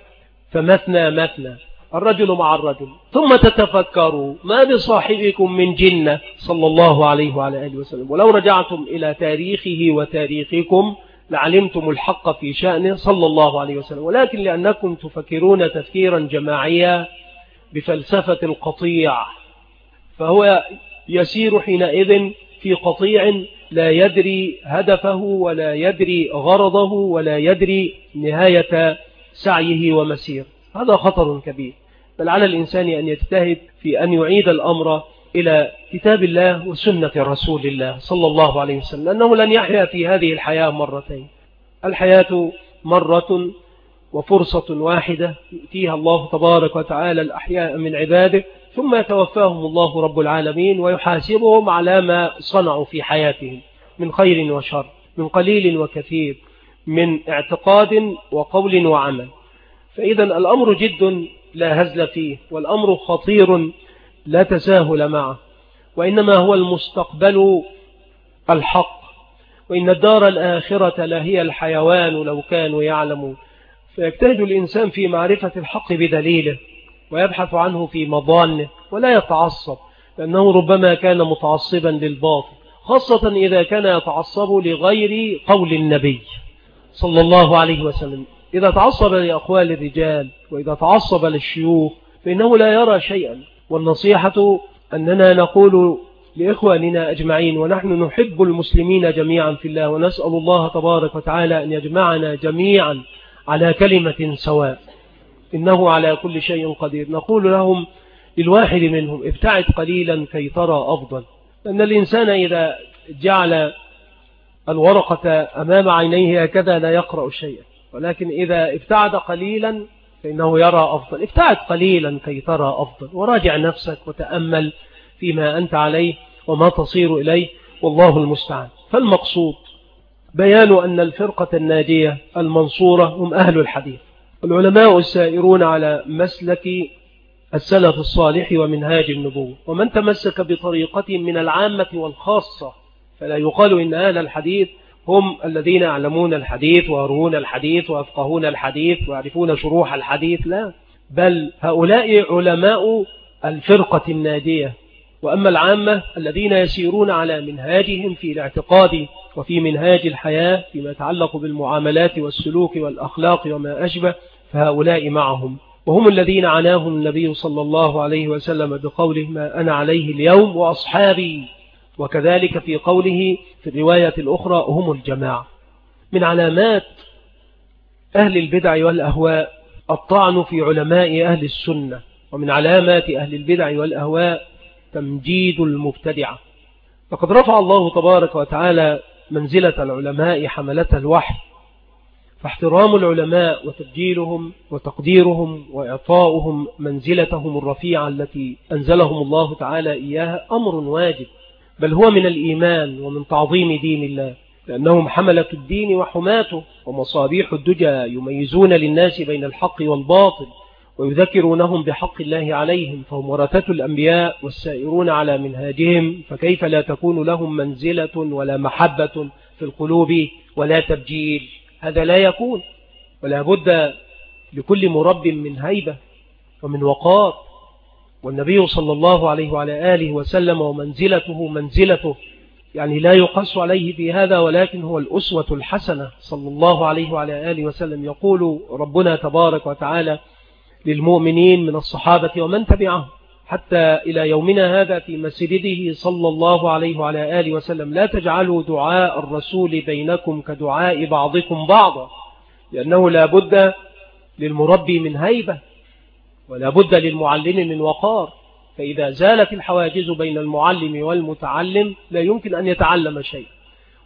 A: فمثنى مثنى. الرجل مع الرجل. ثم تتفكروا ما بصاحبكم من جنة؟ صلى الله عليه وعلى آله وسلم. ولو رجعتم إلى تاريخه وتاريخكم لعلمتم الحق في شأنه صلى الله عليه وسلم. ولكن لأنكم تفكرون تفكيرا جماعيا بفلسفة القطيع فهو يسير حينئذ في قطيع لا يدري هدفه ولا يدري غرضه ولا يدري نهاية سعيه ومسير هذا خطر كبير. بل على الإنسان أن يجتهد في أن يعيد الأمر إلى كتاب الله وسنة رسول الله صلى الله عليه وسلم لأنه لن يحيا في هذه الحياة مرتين. الحياة مرة وفرصة واحدة يؤتيها الله تبارك وتعالى الأحياء من عباده ثم يتوفاهم الله رب العالمين ويحاسبهم على ما صنعوا في حياتهم من خير وشر من قليل وكثير من اعتقاد وقول وعمل. فإذا الأمر جد لا هزل فيه والأمر خطير لا تساهل معه وإنما هو المستقبل الحق وإن الدار الآخرة لهي الحيوان لو كانوا يعلمون. فيجتهد الإنسان في معرفة الحق بدليله ويبحث عنه في مضانه ولا يتعصب لأنه ربما كان متعصبا للباطل خاصة إذا كان يتعصب لغير قول النبي صلى الله عليه وسلم. إذا تعصب لأقوال الرجال وإذا تعصب للشيوخ فإنه لا يرى شيئا. والنصيحة أننا نقول لإخواننا أجمعين ونحن نحب المسلمين جميعا في الله ونسأل الله تبارك وتعالى أن يجمعنا جميعا على كلمة سواء. إنه على كل شيء قدير. نقول لهم للواحد منهم ابتعد قليلا كي ترى أفضل. أن الإنسان إذا جعل الورقة أمام عينيه هكذا لا يقرأ شيئا. ولكن إذا ابتعد قليلا فإنه يرى أفضل. ابتعد قليلا كي ترى أفضل. وراجع نفسك وتأمل فيما أنت عليه وما تصير إليه. والله المستعان. فالمقصود بيان أن الفرقة الناجية المنصورة هم أهل الحديث. العلماء السائرون على مسلك السلف الصالح ومنهاج النبوة. ومن تمسك بطريقة من العامة والخاصة فلا يقال إن أهل الحديث هم الذين يعلمون الحديث ويروون الحديث ويفقهون الحديث ويعرفون شروح الحديث لا. بل هؤلاء علماء الفرقة النادية وأما العامة الذين يسيرون على منهاجهم في الاعتقاد وفي منهاج الحياة فيما يتعلق بالمعاملات والسلوك والأخلاق وما أشبه فهؤلاء معهم. وهم الذين عناهم النبي صلى الله عليه وسلم بقوله ما أنا عليه اليوم وأصحابي. وكذلك في قوله في الرواية الأخرى هم الجماعة. من علامات أهل البدع والأهواء الطعن في علماء أهل السنة ومن علامات أهل البدع والأهواء تمجيد المبتدعة. فقد رفع الله تبارك وتعالى منزلة العلماء حملة الوحي فاحترام العلماء وتبجيلهم وتقديرهم وإعطاؤهم منزلتهم الرفيعة التي أنزلهم الله تعالى إياها أمر واجب. بل هو من الإيمان ومن تعظيم دين الله لأنهم حملة الدين وحماته ومصابيح الدجى يميزون للناس بين الحق والباطل ويذكرونهم بحق الله عليهم فهم ورثة الأنبياء والسائرون على منهاجهم فكيف لا تكون لهم منزلة ولا محبة في القلوب ولا تبجيل؟ هذا لا يكون ولا بد لكل مرب من هيبة ومن وقار. والنبي صلى الله عليه وعلى آله وسلم ومنزلته منزلته يعني لا يقص عليه في هذا ولكن هو الأسوة الحسنة. صلى الله عليه وعلى آله وسلم يقول ربنا تبارك وتعالى للمؤمنين من الصحابة ومن تبعهم حتى إلى يومنا هذا في مسجده صلى الله عليه وعلى آله وسلم لا تجعلوا دعاء الرسول بينكم كدعاء بعضكم بعضا لأنه لا بد للمربي من هيبة. ولا بد للمعلم من وقار فإذا زالت الحواجز بين المعلم والمتعلم لا يمكن أن يتعلم شيء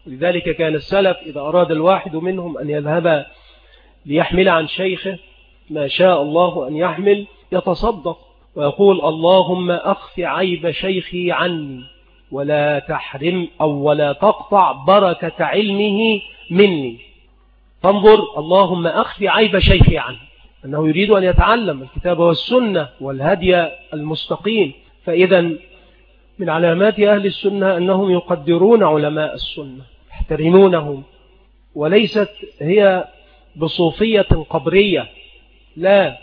A: ولذلك كان السلف إذا أراد الواحد منهم أن يذهب ليحمل عن شيخه ما شاء الله أن يحمل يتصدق ويقول اللهم أخف عيب شيخي عني ولا تحرم أو ولا تقطع بركة علمه مني. فانظر اللهم أخف عيب شيخي عنه أنه يريد أن يتعلم الكتاب والسنة والهدي المستقيم. فإذا من علامات أهل السنة أنهم يقدرون علماء السنة يحترمونهم. وليست هي بصوفية قبرية لا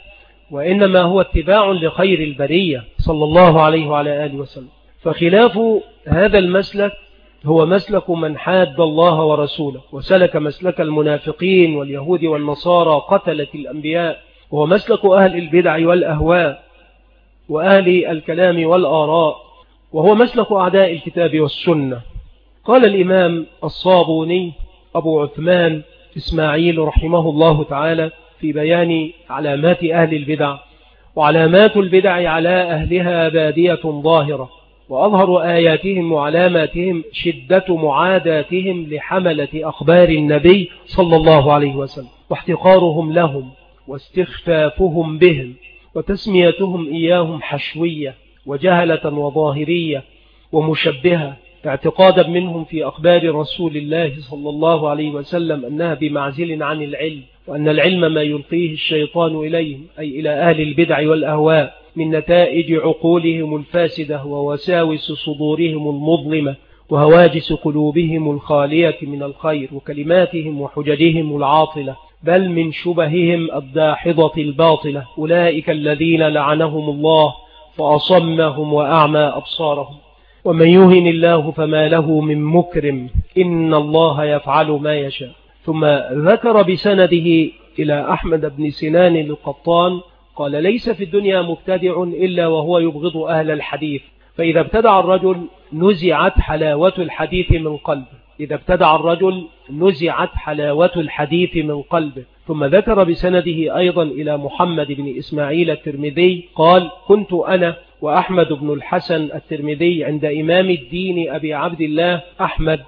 A: وإنما هو اتباع لخير البرية صلى الله عليه وعلى آله وسلم. فخلاف هذا المسلك هو مسلك من حاد الله ورسوله وسلك مسلك المنافقين واليهود والنصارى قتلة الأنبياء. وهو مسلك أهل البدع والأهواء وأهل الكلام والآراء وهو مسلك أعداء الكتاب والسنة. قال الإمام الصابوني أبو عثمان إسماعيل رحمه الله تعالى في بيان علامات أهل البدع وعلامات البدع على أهلها بادية ظاهرة وأظهر آياتهم وعلاماتهم شدة معاداتهم لحملة أخبار النبي صلى الله عليه وسلم واحتقارهم لهم. واستخفافهم بهم وتسميتهم إياهم حشوية وجهلة وظاهرية ومشبهة اعتقادا منهم في أخبار رسول الله صلى الله عليه وسلم أنها بمعزل عن العلم وأن العلم ما يلقيه الشيطان إليهم أي إلى أهل البدع والأهواء من نتائج عقولهم الفاسدة ووساوس صدورهم المظلمة وهواجس قلوبهم الخالية من الخير وكلماتهم وحججهم العاطلة. بل من شبههم الداحضة الباطلة أولئك الذين لعنهم الله فأصمهم وأعمى أبصارهم. ومن يهن الله فما له من مكرم إن الله يفعل ما يشاء. ثم ذكر بسنده إلى أحمد بن سنان القطان قال ليس في الدنيا مبتدع إلا وهو يبغض أهل الحديث فإذا ابتدع الرجل نزعت حلاوة الحديث من قلبه. إذا ابتدع الرجل نزعت حلاوة الحديث من قلبه. ثم ذكر بسنده أيضا إلى محمد بن إسماعيل الترمذي قال كنت أنا وأحمد بن الحسن الترمذي عند إمام الدين أبي عبد الله أحمد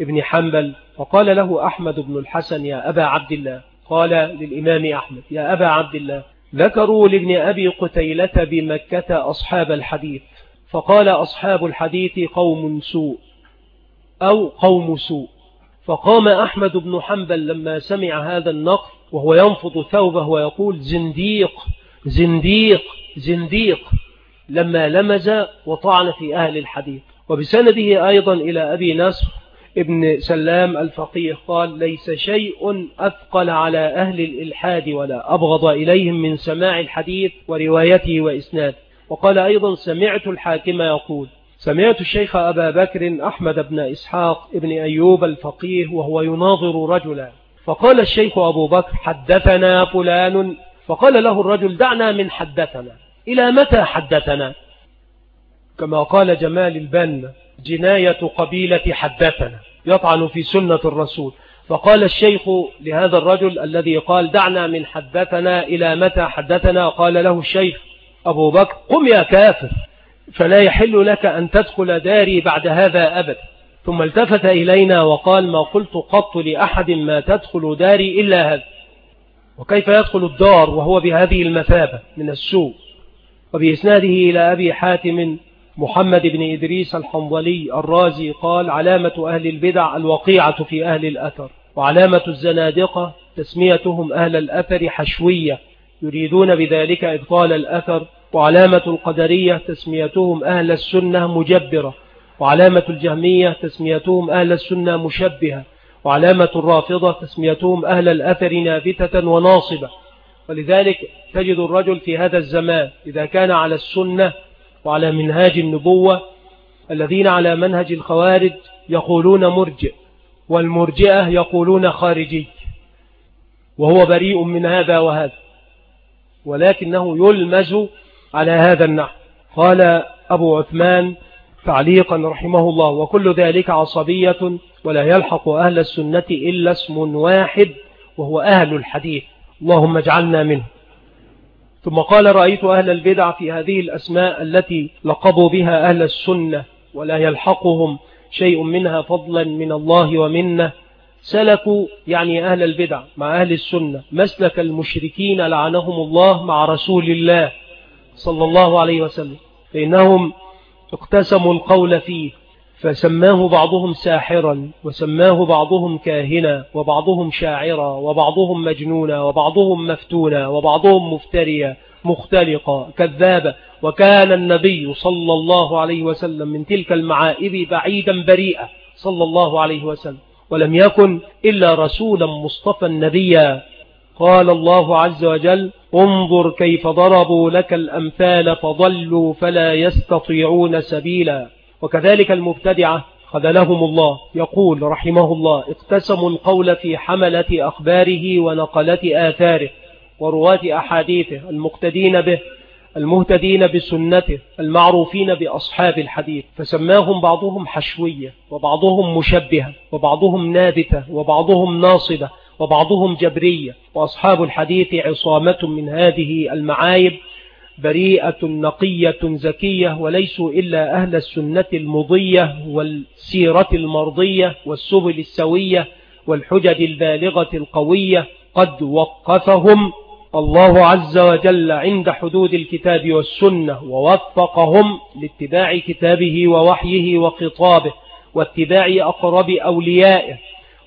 A: بن حنبل وقال له أحمد بن الحسن يا أبا عبد الله. قال للإمام أحمد يا أبا عبد الله ذكروا لابن أبي قتيلة بمكة أصحاب الحديث. فقال أصحاب الحديث قوم سوء. أو قوم سوء. فقام أحمد بن حنبل لما سمع هذا النقل وهو ينفض ثوبه ويقول زنديق زنديق زنديق. لما لمز وطعن في أهل الحديث. وبسنده أيضا إلى أبي نصر ابن سلام الفقيه قال ليس شيء أثقل على أهل الإلحاد ولا أبغض إليهم من سماع الحديث وروايته وإسناد وقال أيضا سمعت الحاكم يقول سمعت الشيخ أبا بكر أحمد بن إسحاق ابن أيوب الفقيه وهو يناظر رجلا. فقال الشيخ أبو بكر حدثنا فلان. فقال له الرجل دعنا من حدثنا. إلى متى حدثنا؟ كما قال جمال البن جناية قبيلة حدثنا يطعن في سنة الرسول. فقال الشيخ لهذا الرجل الذي قال دعنا من حدثنا إلى متى حدثنا؟ قال له الشيخ أبو بكر قم يا كافر. فلا يحل لك أن تدخل داري بعد هذا أبدا. ثم التفت إلينا وقال ما قلت قط لأحد ما تدخل داري إلا هذا. وكيف يدخل الدار وهو بهذه المثابة من السوء؟ وبإسناده إلى أبي حاتم محمد بن إدريس الحنظلي الرازي قال علامة أهل البدع الوقيعة في أهل الأثر وعلامة الزنادقة تسميتهم أهل الأثر حشوية يريدون بذلك إبطال الأثر وعلامة القدرية تسميتهم أهل السنة مجبرة وعلامة الجهمية تسميتهم أهل السنة مشبهة وعلامة الرافضة تسميتهم أهل الأثر نافتة وناصبة. ولذلك تجد الرجل في هذا الزمان إذا كان على السنة وعلى منهاج النبوة الذين على منهج الخوارج يقولون مرجئ والمرجئة يقولون خارجي وهو بريء من هذا وهذا ولكنه يلمز على هذا النحو. قال أبو عثمان تعليقا رحمه الله وكل ذلك عصبية ولا يلحق أهل السنة إلا اسم واحد وهو أهل الحديث. اللهم اجعلنا منه. ثم قال رأيت أهل البدع في هذه الأسماء التي لقبوا بها أهل السنة ولا يلحقهم شيء منها فضلا من الله ومنه. سلكوا يعني أهل البدع مع أهل السنة مسلك المشركين لعنهم الله مع رسول الله. صلى الله عليه وسلم فإنهم اقتسموا القول فيه فسماه بعضهم ساحرا وسماه بعضهم كاهنا وبعضهم شاعرا وبعضهم مجنونا وبعضهم مفتونا وبعضهم مفتريا مختلقا كذابا. وكان النبي صلى الله عليه وسلم من تلك المعائب بعيدا بريئا صلى الله عليه وسلم. ولم يكن إلا رسولا مصطفى نبيا قال الله عز وجل انظر كيف ضربوا لك الأمثال فضلوا فلا يستطيعون سبيلا. وكذلك المبتدعة خذلهم الله. يقول رحمه الله اقتسموا القول في حملة أخباره ونقلة آثاره ورواة أحاديثه المقتدين به المهتدين بسنته المعروفين بأصحاب الحديث. فسماهم بعضهم حشوية وبعضهم مشبهة وبعضهم نابتة وبعضهم ناصبة. وبعضهم جبرية وأصحاب الحديث عصامة من هذه المعايب بريئة نقية زكية وليسوا إلا أهل السنة المضية والسيرة المرضية والسبل السوية والحجج البالغة القوية قد وقفهم الله عز وجل عند حدود الكتاب والسنة ووفقهم لاتباع كتابه ووحيه وخطابه واتباع أقرب أوليائه.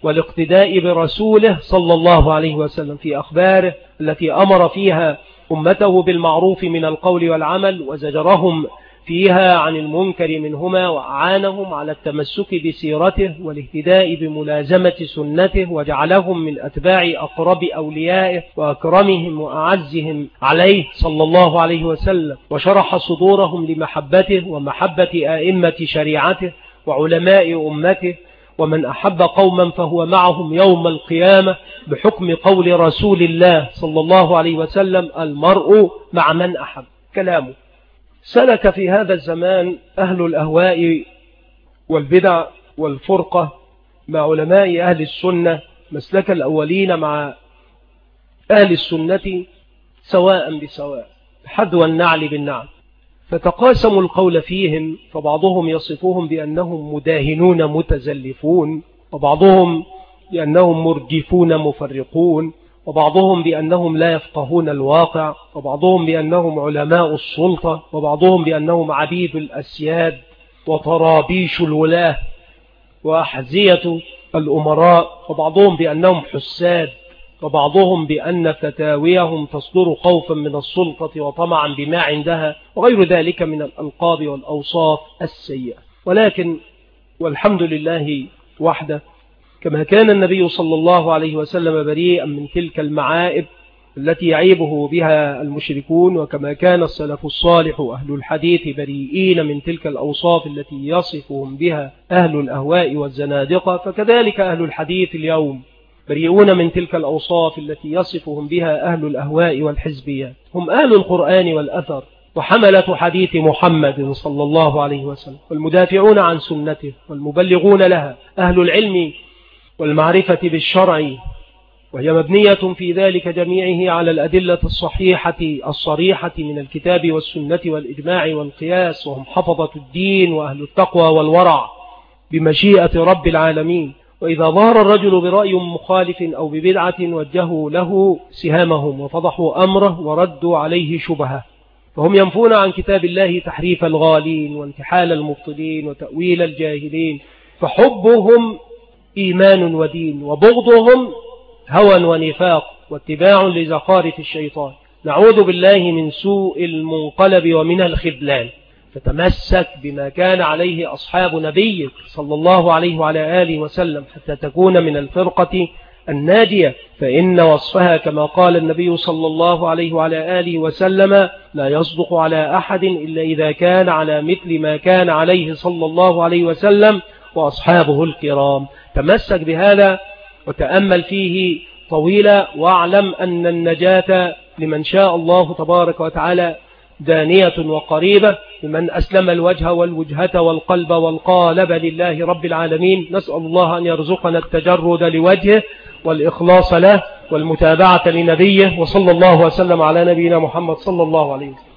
A: والاقتداء برسوله صلى الله عليه وسلم في أخباره التي أمر فيها أمته بالمعروف من القول والعمل وزجرهم فيها عن المنكر منهما وأعانهم على التمسك بسيرته والاهتداء بملازمة سنته وجعلهم من أتباع أقرب أوليائه وأكرمهم وأعزهم عليه صلى الله عليه وسلم وشرح صدورهم لمحبته ومحبة آئمة شريعته وعلماء أمته ومن أحب قوما فهو معهم يوم القيامة بحكم قول رسول الله صلى الله عليه وسلم المرء مع من أحب. كلامه سلك في هذا الزمان أهل الأهواء والبدع والفرقة مع علماء أهل السنة مسلك الأولين مع أهل السنة سواء بسواء. حدوى النعل بالنعل. فتقاسموا القول فيهم فبعضهم يصفوهم بأنهم مداهنون متزلفون وبعضهم بأنهم مرجفون مفرقون وبعضهم بأنهم لا يفقهون الواقع وبعضهم بأنهم علماء السلطة وبعضهم بأنهم عبيد الأسياد وطرابيش الولاة وأحزية الأمراء وبعضهم بأنهم حساد وبعضهم بأن فتاويهم تصدر خوفا من السلطة وطمعا بما عندها وغير ذلك من الألقاب والأوصاف السيئة. ولكن والحمد لله وحده كما كان النبي صلى الله عليه وسلم بريئا من تلك المعائب التي يعيبه بها المشركون وكما كان السلف الصالح أهل الحديث بريئين من تلك الأوصاف التي يصفهم بها أهل الأهواء والزنادقة فكذلك أهل الحديث اليوم. بريئون من تلك الأوصاف التي يصفهم بها أهل الأهواء والحزبيات. هم أهل القرآن والأثر وحملة حديث محمد صلى الله عليه وسلم والمدافعون عن سنته والمبلغون لها أهل العلم والمعرفة بالشرع وهي مبنية في ذلك جميعه على الأدلة الصحيحة الصريحة من الكتاب والسنة والإجماع والقياس وهم حفظة الدين وأهل التقوى والورع بمشيئة رب العالمين. وإذا ظهر الرجل برأي مخالف أو ببدعة وجهوا له سهامهم وفضحوا أمره وردوا عليه شبهه. فهم ينفون عن كتاب الله تحريف الغالين وانتحال المبطلين وتأويل الجاهلين فحبهم إيمان ودين وبغضهم هوى ونفاق واتباع لزخارف الشيطان. نعوذ بالله من سوء المنقلب ومن الخذلان. فتمسك بما كان عليه أصحاب نبيك صلى الله عليه وعلى آله وسلم حتى تكون من الفرقة الناجية فإن وصفها كما قال النبي صلى الله عليه وعلى آله وسلم لا يصدق على أحد إلا إذا كان على مثل ما كان عليه صلى الله عليه وسلم وأصحابه الكرام. تمسك بهذا وتأمل فيه طويلا واعلم أن النجاة لمن شاء الله تبارك وتعالى دانية وقريبة لمن أسلم الوجه والوجهة والقلب والقالب لله رب العالمين. نسأل الله أن يرزقنا التجرد لوجهه والإخلاص له والمتابعة لنبيه وصلى الله وسلم على نبينا محمد صلى الله عليه وسلم.